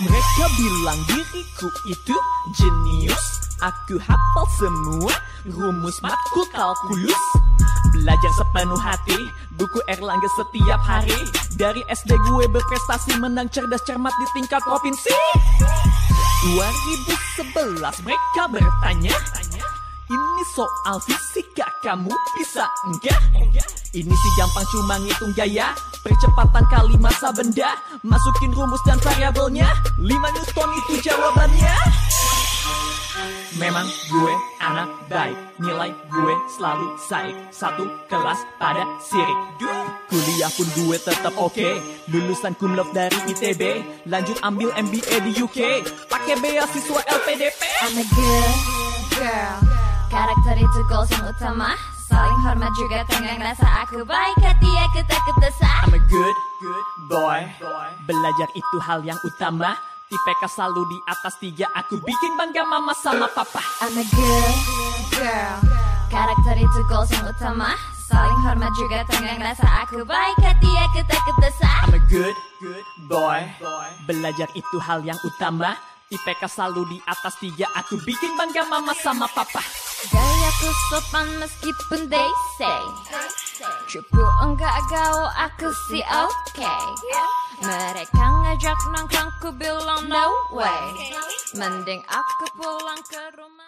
Mereka bilang diriku itu jenius. Aku hafal semua rumus matkul kalkulus. Belajar sepenuh hati Buku Erlangga setiap hari. Dari SD gue berprestasi Menang cerdas cermat di tingkat provinsi. 2011 mereka bertanya Ini soal fisika kamu bisa enggak? Ini sih gampang cuma ngitung gaya Percepatan kali masa benda. Masukin rumus dan variabelnya. 5 Newton itu jawabannya. Memang gue anak baik. Nilai gue selalu saik Satu kelas pada sirik. Kuliah pun gue tetap oke. Lulusan cum laude dari ITB Lanjut ambil MBA di UK Pakai beasiswa LPDP I'm a good girl. Karakter itu goals yang utama Saling hormat juga tenggang rasa aku baik hati aku takut dosa. I'm a good, good boy. Belajar itu hal yang utama. IPK selalu di atas tiga Aku bikin bangga mama sama papa. I'm a good girl. Karakter itu goals yang utama. Saling hormat juga tenggang rasa aku baik hati aku takut dosa. I'm a good, good boy. Belajar itu hal yang utama IPK selalu di atas tiga Aku bikin bangga mama sama papa. Gayaku sopan meskipun they say. Cupu enggak gaul aku sih oke. Mereka ngajak nongkrong ku bilang no way. Mending aku pulang ke rumah